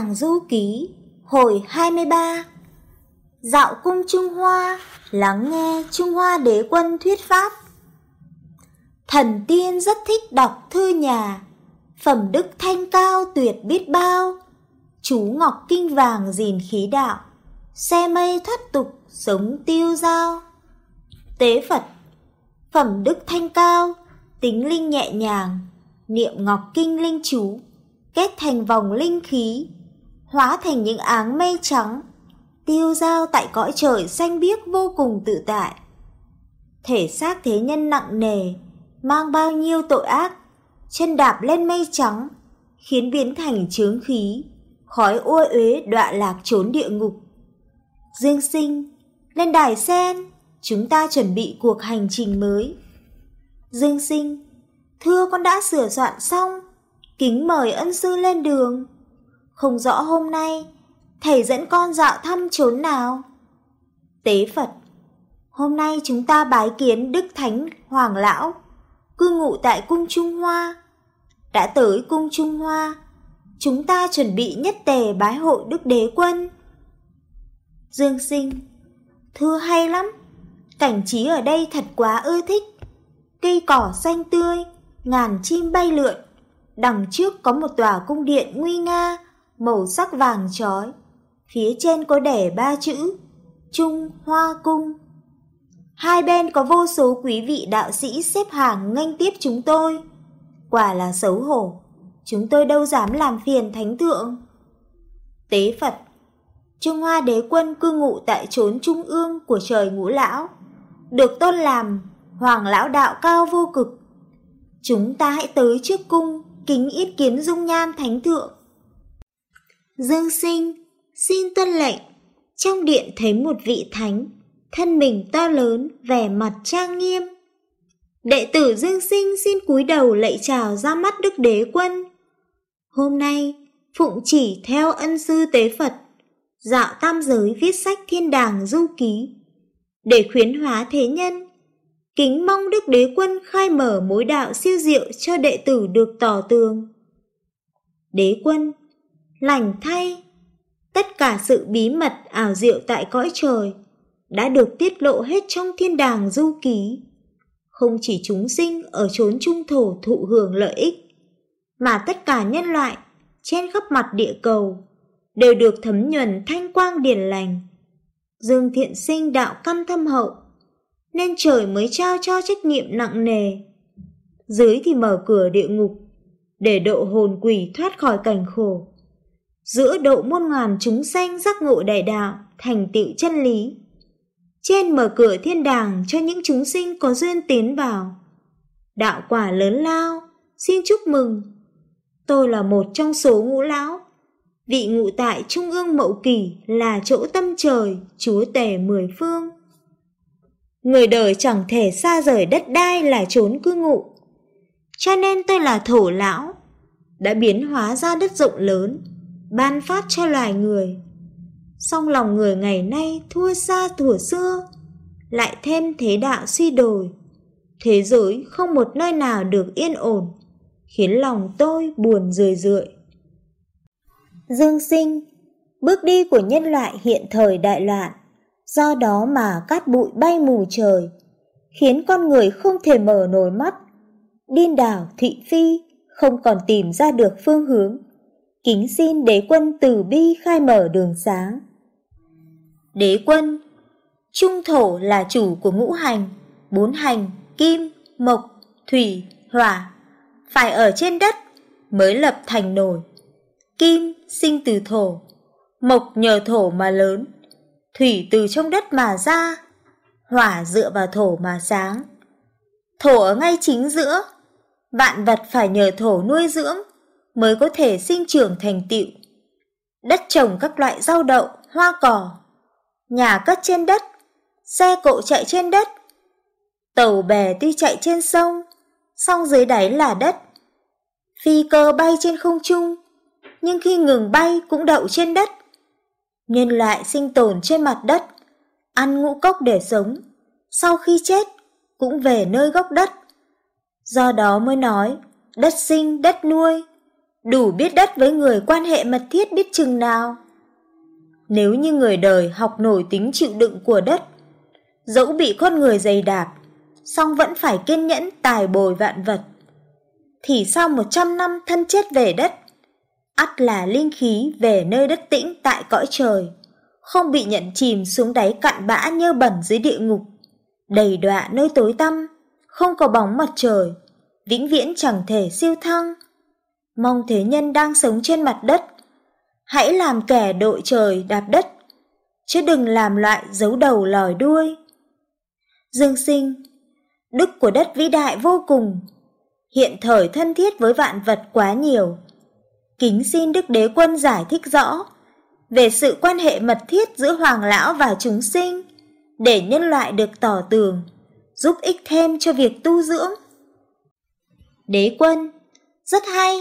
đàng du ký, hồi 23 Dạo cung Trung Hoa, lắng nghe Trung Hoa đế quân thuyết pháp. Thần tiên rất thích đọc thư nhà, phẩm đức thanh cao tuyệt biết bao. Chú Ngọc Kinh Vàng gìn khí đạo, xe mây thoát tục sống tiêu dao. Tế Phật Phẩm đức thanh cao, tính linh nhẹ nhàng, niệm ngọc kinh linh chú, kết thành vòng linh khí, hóa thành những áng mây trắng, tiêu dao tại cõi trời xanh biếc vô cùng tự tại. Thể xác thế nhân nặng nề, mang bao nhiêu tội ác, chân đạp lên mây trắng, khiến biến thành chướng khí, khói uôi uế đọa lạc trốn địa ngục. Dương sinh, lên đài sen, chúng ta chuẩn bị cuộc hành trình mới. Dương sinh, thưa con đã sửa soạn xong, kính mời ân sư lên đường. Không rõ hôm nay, thầy dẫn con dạo thăm chốn nào? Tế Phật, hôm nay chúng ta bái kiến Đức Thánh Hoàng Lão, cư ngụ tại Cung Trung Hoa. Đã tới Cung Trung Hoa, chúng ta chuẩn bị nhất tề bái hội Đức Đế Quân. Dương Sinh, thưa hay lắm, cảnh trí ở đây thật quá ưa thích. Cây cỏ xanh tươi, ngàn chim bay lượn. Đằng trước có một tòa cung điện nguy nga, màu sắc vàng trói. Phía trên có đẻ ba chữ, Trung Hoa Cung. Hai bên có vô số quý vị đạo sĩ xếp hàng nghênh tiếp chúng tôi. Quả là xấu hổ, chúng tôi đâu dám làm phiền thánh thượng. Tế Phật Trung Hoa đế quân cư ngụ tại chốn trung ương của trời ngũ lão, được tôn làm hoàng lão đạo cao vô cực. Chúng ta hãy tới trước cung, kính ít kiến dung nhan thánh thượng. Dương sinh, xin tuân lệnh. Trong điện thấy một vị thánh, thân mình to lớn, vẻ mặt trang nghiêm. Đệ tử Dương sinh xin cúi đầu lạy chào ra mắt Đức Đế Quân. Hôm nay, Phụng chỉ theo ân sư tế Phật, dạo tam giới viết sách thiên đàng du ký, để khuyến hóa thế nhân, kính mong Đức Đế Quân khai mở mối đạo siêu diệu cho đệ tử được tỏ tường. Đế Quân, lành thay, tất cả sự bí mật ảo diệu tại cõi trời đã được tiết lộ hết trong thiên đàng du ký. Không chỉ chúng sinh ở chốn trung thổ thụ hưởng lợi ích, mà tất cả nhân loại trên khắp mặt địa cầu đều được thấm nhuần thanh quang điển lành. Dương thiện sinh đạo căn thâm hậu, nên trời mới trao cho trách nhiệm nặng nề. Dưới thì mở cửa địa ngục, để độ hồn quỷ thoát khỏi cảnh khổ. Giữa độ muôn ngàn chúng sanh giác ngộ đại đạo, thành tựu chân lý. Trên mở cửa thiên đàng cho những chúng sinh có duyên tiến vào. Đạo quả lớn lao, xin chúc mừng. Tôi là một trong số ngũ lão. Vị ngụ tại Trung ương Mậu Kỳ là chỗ tâm trời, chúa tể mười phương. Người đời chẳng thể xa rời đất đai là trốn cư ngụ. Cho nên tôi là thổ lão, đã biến hóa ra đất rộng lớn, ban phát cho loài người. Song lòng người ngày nay thua xa thủa xưa, lại thêm thế đạo suy đồi. Thế giới không một nơi nào được yên ổn, khiến lòng tôi buồn rười rượi. Dương sinh, bước đi của nhân loại hiện thời đại loạn, do đó mà cát bụi bay mù trời, khiến con người không thể mở nổi mắt. Điên đảo thị phi không còn tìm ra được phương hướng. Kính xin đế quân từ bi khai mở đường sáng. Đế quân, trung thổ là chủ của ngũ hành, bốn hành, kim, mộc, thủy, hỏa, phải ở trên đất mới lập thành nổi. Kim sinh từ thổ, mộc nhờ thổ mà lớn, thủy từ trong đất mà ra, hỏa dựa vào thổ mà sáng. Thổ ở ngay chính giữa, vạn vật phải nhờ thổ nuôi dưỡng mới có thể sinh trưởng thành tựu. Đất trồng các loại rau đậu, hoa cỏ, nhà cất trên đất, xe cộ chạy trên đất, tàu bè tuy chạy trên sông, song dưới đáy là đất. Phi cơ bay trên không trung, nhưng khi ngừng bay cũng đậu trên đất nhân loại sinh tồn trên mặt đất, ăn ngũ cốc để sống, sau khi chết cũng về nơi gốc đất. Do đó mới nói đất sinh đất nuôi, đủ biết đất với người quan hệ mật thiết biết chừng nào. Nếu như người đời học nổi tính chịu đựng của đất, dẫu bị con người dày đạp, song vẫn phải kiên nhẫn tài bồi vạn vật. Thì sau một trăm năm thân chết về đất, ắt là linh khí về nơi đất tĩnh tại cõi trời, không bị nhận chìm xuống đáy cặn bã nhơ bẩn dưới địa ngục, đầy đọa nơi tối tăm, không có bóng mặt trời, vĩnh viễn chẳng thể siêu thăng. Mong thế nhân đang sống trên mặt đất, hãy làm kẻ đội trời đạp đất, chứ đừng làm loại giấu đầu lòi đuôi. Dương sinh, đức của đất vĩ đại vô cùng, hiện thời thân thiết với vạn vật quá nhiều. Kính xin Đức Đế Quân giải thích rõ về sự quan hệ mật thiết giữa Hoàng Lão và chúng sinh, để nhân loại được tỏ tường, giúp ích thêm cho việc tu dưỡng. Đế Quân, rất hay,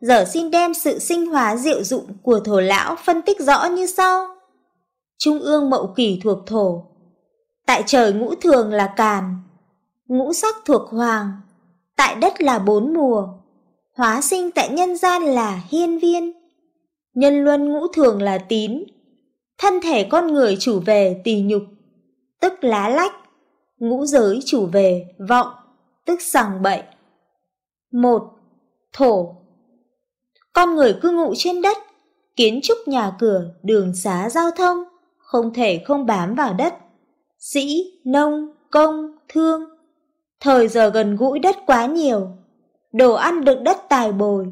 giờ xin đem sự sinh hóa diệu dụng của thổ lão phân tích rõ như sau. Trung ương mậu kỷ thuộc thổ, tại trời ngũ thường là càn, ngũ sắc thuộc hoàng, tại đất là bốn mùa, hóa sinh tại nhân gian là hiên viên, nhân luân ngũ thường là tín, thân thể con người chủ về tỳ nhục, tức lá lách, ngũ giới chủ về vọng, tức sằng bậy. một Thổ con người cư ngụ trên đất, kiến trúc nhà cửa, đường xá giao thông, không thể không bám vào đất. Sĩ, nông, công, thương, thời giờ gần gũi đất quá nhiều, đồ ăn được đất tài bồi.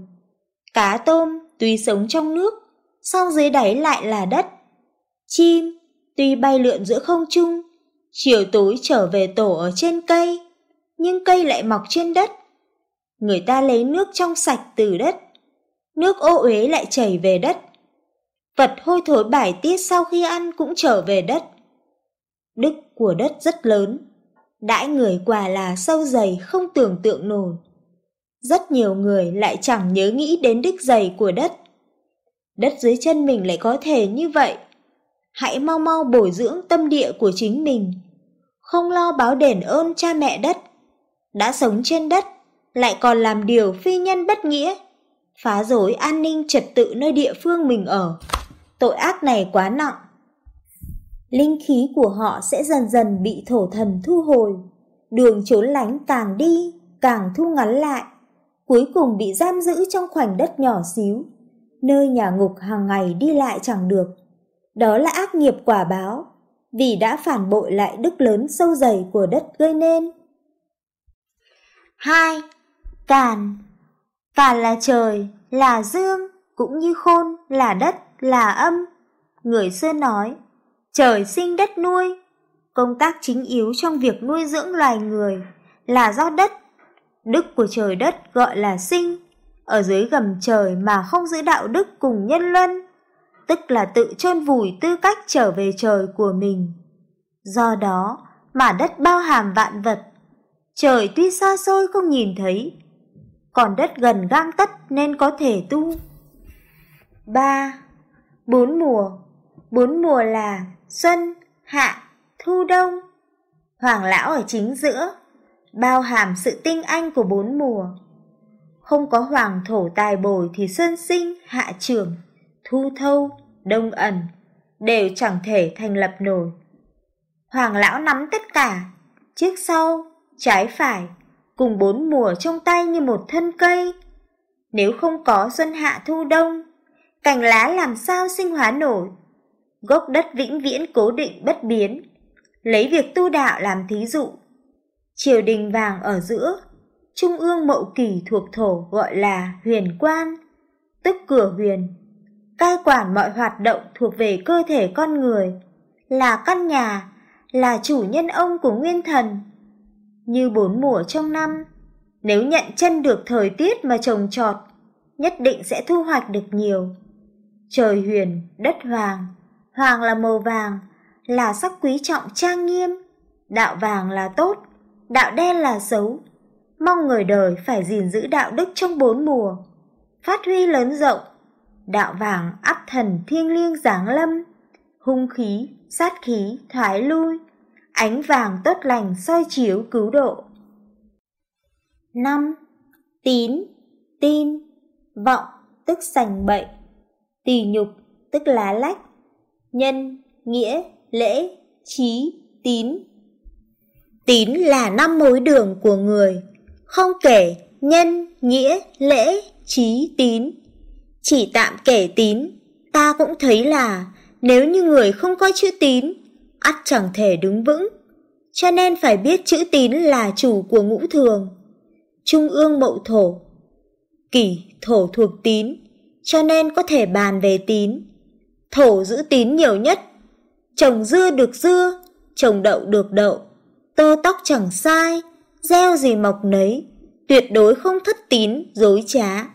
Cá tôm tuy sống trong nước, song dưới đáy lại là đất. Chim tuy bay lượn giữa không trung, chiều tối trở về tổ ở trên cây, nhưng cây lại mọc trên đất. Người ta lấy nước trong sạch từ đất, nước ô uế lại chảy về đất. Vật hôi thối bài tiết sau khi ăn cũng trở về đất. Đức của đất rất lớn, đãi người quả là sâu dày không tưởng tượng nổi. Rất nhiều người lại chẳng nhớ nghĩ đến đức dày của đất. Đất dưới chân mình lại có thể như vậy. Hãy mau mau bồi dưỡng tâm địa của chính mình. Không lo báo đền ơn cha mẹ đất. Đã sống trên đất, lại còn làm điều phi nhân bất nghĩa. Phá rối an ninh trật tự nơi địa phương mình ở. Tội ác này quá nặng. Linh khí của họ sẽ dần dần bị thổ thần thu hồi. Đường trốn lánh càng đi, càng thu ngắn lại cuối cùng bị giam giữ trong khoảnh đất nhỏ xíu, nơi nhà ngục hàng ngày đi lại chẳng được. Đó là ác nghiệp quả báo, vì đã phản bội lại đức lớn sâu dày của đất gây nên. 2. Càn và là trời, là dương, cũng như khôn, là đất, là âm. Người xưa nói, trời sinh đất nuôi, công tác chính yếu trong việc nuôi dưỡng loài người là do đất Đức của trời đất gọi là sinh, ở dưới gầm trời mà không giữ đạo đức cùng nhân luân, tức là tự chôn vùi tư cách trở về trời của mình. Do đó mà đất bao hàm vạn vật, trời tuy xa xôi không nhìn thấy, còn đất gần gang tất nên có thể tu. 3. Bốn mùa Bốn mùa là xuân, hạ, thu đông. Hoàng lão ở chính giữa, bao hàm sự tinh anh của bốn mùa. Không có hoàng thổ tài bồi thì xuân sinh, hạ trưởng, thu thâu, đông ẩn, đều chẳng thể thành lập nổi. Hoàng lão nắm tất cả, trước sau, trái phải, cùng bốn mùa trong tay như một thân cây. Nếu không có xuân hạ thu đông, cành lá làm sao sinh hóa nổi. Gốc đất vĩnh viễn cố định bất biến, lấy việc tu đạo làm thí dụ triều đình vàng ở giữa, trung ương mậu kỳ thuộc thổ gọi là huyền quan, tức cửa huyền, cai quản mọi hoạt động thuộc về cơ thể con người, là căn nhà, là chủ nhân ông của nguyên thần. Như bốn mùa trong năm, nếu nhận chân được thời tiết mà trồng trọt, nhất định sẽ thu hoạch được nhiều. Trời huyền, đất hoàng, hoàng là màu vàng, là sắc quý trọng trang nghiêm, đạo vàng là tốt, đạo đen là xấu. Mong người đời phải gìn giữ đạo đức trong bốn mùa, phát huy lớn rộng, đạo vàng áp thần thiêng liêng giáng lâm, hung khí, sát khí thoái lui, ánh vàng tốt lành soi chiếu cứu độ. 5. Tín, tin, vọng, tức sành bậy. Tỳ nhục, tức lá lách. Nhân, nghĩa, lễ, trí, tín. Tín là năm mối đường của người, không kể nhân, nghĩa, lễ, trí, tín. Chỉ tạm kể tín, ta cũng thấy là nếu như người không có chữ tín, ắt chẳng thể đứng vững. Cho nên phải biết chữ tín là chủ của ngũ thường. Trung ương mậu thổ, kỷ thổ thuộc tín, cho nên có thể bàn về tín. Thổ giữ tín nhiều nhất, trồng dưa được dưa, trồng đậu được đậu, tơ tóc chẳng sai, gieo gì mọc nấy, tuyệt đối không thất tín, dối trá.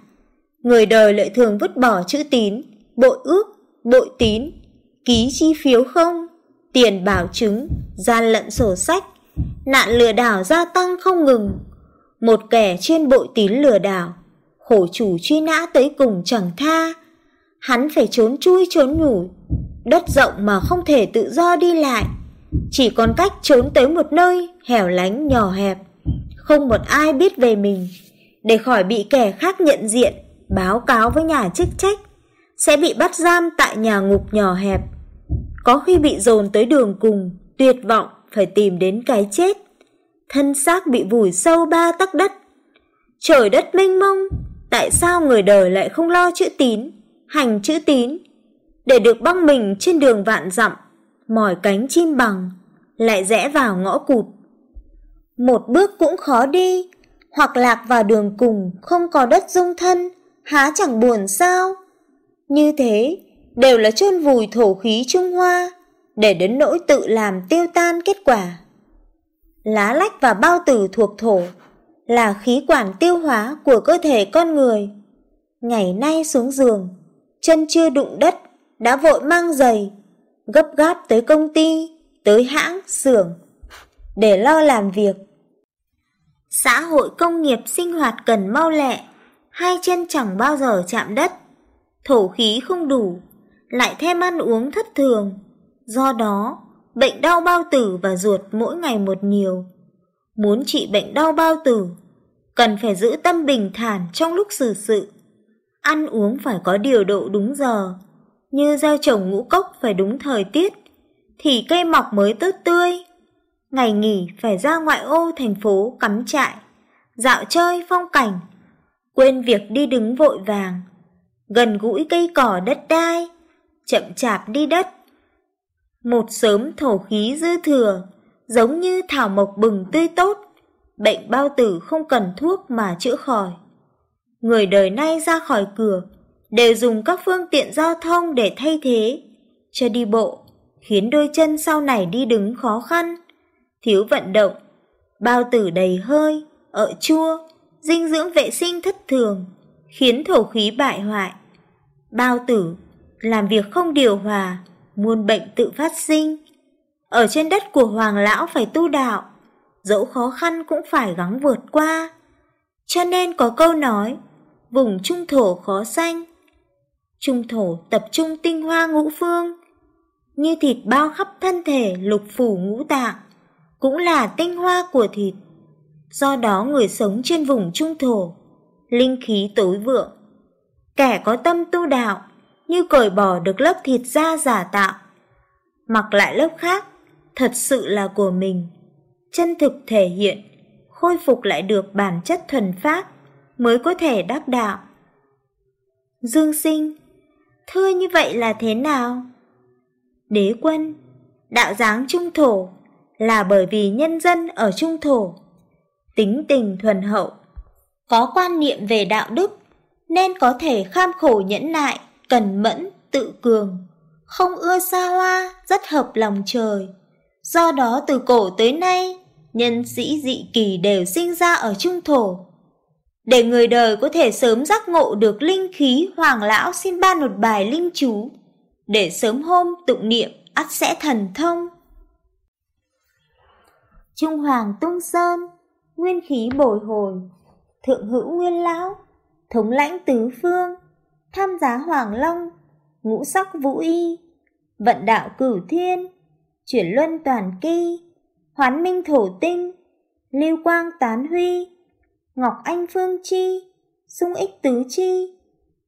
Người đời lại thường vứt bỏ chữ tín, bội ước, bội tín, ký chi phiếu không, tiền bảo chứng, gian lận sổ sách, nạn lừa đảo gia tăng không ngừng. Một kẻ chuyên bội tín lừa đảo, khổ chủ truy nã tới cùng chẳng tha. Hắn phải trốn chui trốn nhủi, đất rộng mà không thể tự do đi lại. Chỉ còn cách trốn tới một nơi hẻo lánh nhỏ hẹp, không một ai biết về mình, để khỏi bị kẻ khác nhận diện, báo cáo với nhà chức trách, sẽ bị bắt giam tại nhà ngục nhỏ hẹp. Có khi bị dồn tới đường cùng, tuyệt vọng phải tìm đến cái chết. Thân xác bị vùi sâu ba tắc đất. Trời đất mênh mông, tại sao người đời lại không lo chữ tín, hành chữ tín, để được băng mình trên đường vạn dặm, mỏi cánh chim bằng, lại rẽ vào ngõ cụt. Một bước cũng khó đi, hoặc lạc vào đường cùng không có đất dung thân, há chẳng buồn sao? Như thế, đều là chôn vùi thổ khí Trung Hoa, để đến nỗi tự làm tiêu tan kết quả. Lá lách và bao tử thuộc thổ là khí quản tiêu hóa của cơ thể con người. Ngày nay xuống giường, chân chưa đụng đất, đã vội mang giày, gấp gáp tới công ty, tới hãng, xưởng, để lo làm việc. Xã hội công nghiệp sinh hoạt cần mau lẹ, hai chân chẳng bao giờ chạm đất, thổ khí không đủ, lại thêm ăn uống thất thường. Do đó, bệnh đau bao tử và ruột mỗi ngày một nhiều. Muốn trị bệnh đau bao tử, cần phải giữ tâm bình thản trong lúc xử sự. Ăn uống phải có điều độ đúng giờ, như gieo trồng ngũ cốc phải đúng thời tiết, thì cây mọc mới tốt tươi. Ngày nghỉ phải ra ngoại ô thành phố cắm trại, dạo chơi phong cảnh, quên việc đi đứng vội vàng, gần gũi cây cỏ đất đai, chậm chạp đi đất. Một sớm thổ khí dư thừa, giống như thảo mộc bừng tươi tốt, bệnh bao tử không cần thuốc mà chữa khỏi. Người đời nay ra khỏi cửa đều dùng các phương tiện giao thông để thay thế, cho đi bộ, khiến đôi chân sau này đi đứng khó khăn, thiếu vận động, bao tử đầy hơi, ợ chua, dinh dưỡng vệ sinh thất thường, khiến thổ khí bại hoại. Bao tử, làm việc không điều hòa, muôn bệnh tự phát sinh. Ở trên đất của Hoàng Lão phải tu đạo, dẫu khó khăn cũng phải gắng vượt qua. Cho nên có câu nói, vùng trung thổ khó xanh. Trung thổ tập trung tinh hoa ngũ phương, như thịt bao khắp thân thể lục phủ ngũ tạng, cũng là tinh hoa của thịt. Do đó người sống trên vùng trung thổ, linh khí tối vượng. Kẻ có tâm tu đạo, như cởi bỏ được lớp thịt da giả tạo, mặc lại lớp khác, thật sự là của mình chân thực thể hiện, khôi phục lại được bản chất thuần pháp mới có thể đắc đạo. Dương sinh, thưa như vậy là thế nào? Đế quân, đạo dáng trung thổ là bởi vì nhân dân ở trung thổ, tính tình thuần hậu, có quan niệm về đạo đức nên có thể kham khổ nhẫn nại, cần mẫn, tự cường, không ưa xa hoa, rất hợp lòng trời. Do đó từ cổ tới nay, nhân sĩ dị kỳ đều sinh ra ở trung thổ. Để người đời có thể sớm giác ngộ được linh khí hoàng lão xin ban một bài linh chú, để sớm hôm tụng niệm ắt sẽ thần thông. Trung hoàng tung sơn, nguyên khí bồi hồi, thượng hữu nguyên lão, thống lãnh tứ phương, tham giá hoàng long, ngũ sắc vũ y, vận đạo cửu thiên, chuyển luân toàn kỳ, Hoán Minh Thổ Tinh, Lưu Quang Tán Huy, Ngọc Anh Phương Chi, Sung Ích Tứ Chi,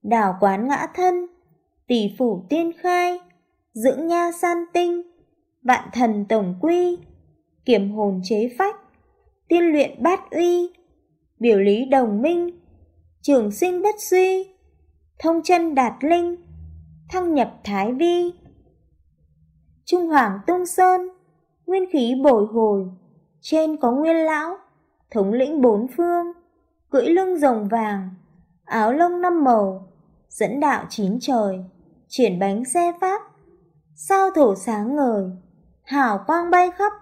đào quán ngã thân, tỷ phủ tiên khai, dưỡng nha san tinh, vạn thần tổng quy, kiểm hồn chế phách, tiên luyện bát uy, biểu lý đồng minh, trường sinh bất suy, thông chân đạt linh, thăng nhập thái vi. Trung Hoàng tung sơn, nguyên khí bồi hồi, trên có nguyên lão, thống lĩnh bốn phương, cưỡi lưng rồng vàng, áo lông năm màu, dẫn đạo chín trời, chuyển bánh xe pháp, sao thổ sáng ngời, hào quang bay khắp,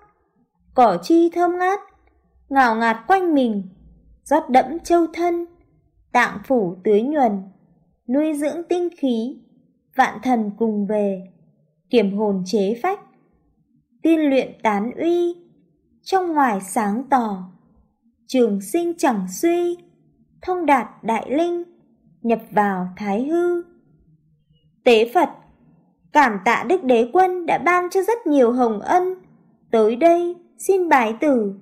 cỏ chi thơm ngát, ngào ngạt quanh mình, rót đẫm châu thân, tạng phủ tưới nhuần, nuôi dưỡng tinh khí, vạn thần cùng về, kiểm hồn chế phách, tiên luyện tán uy, trong ngoài sáng tỏ, trường sinh chẳng suy, thông đạt đại linh, nhập vào thái hư. Tế Phật, cảm tạ Đức Đế Quân đã ban cho rất nhiều hồng ân, tới đây xin bái tử.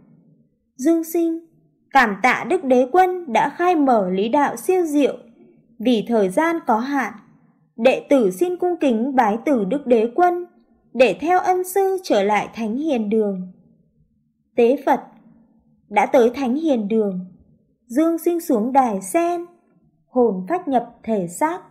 Dương sinh, cảm tạ Đức Đế Quân đã khai mở lý đạo siêu diệu, vì thời gian có hạn. Đệ tử xin cung kính bái tử Đức Đế Quân, để theo ân sư trở lại Thánh Hiền Đường. Tế Phật đã tới Thánh Hiền Đường, Dương sinh xuống đài sen, hồn phách nhập thể xác,